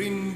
Green.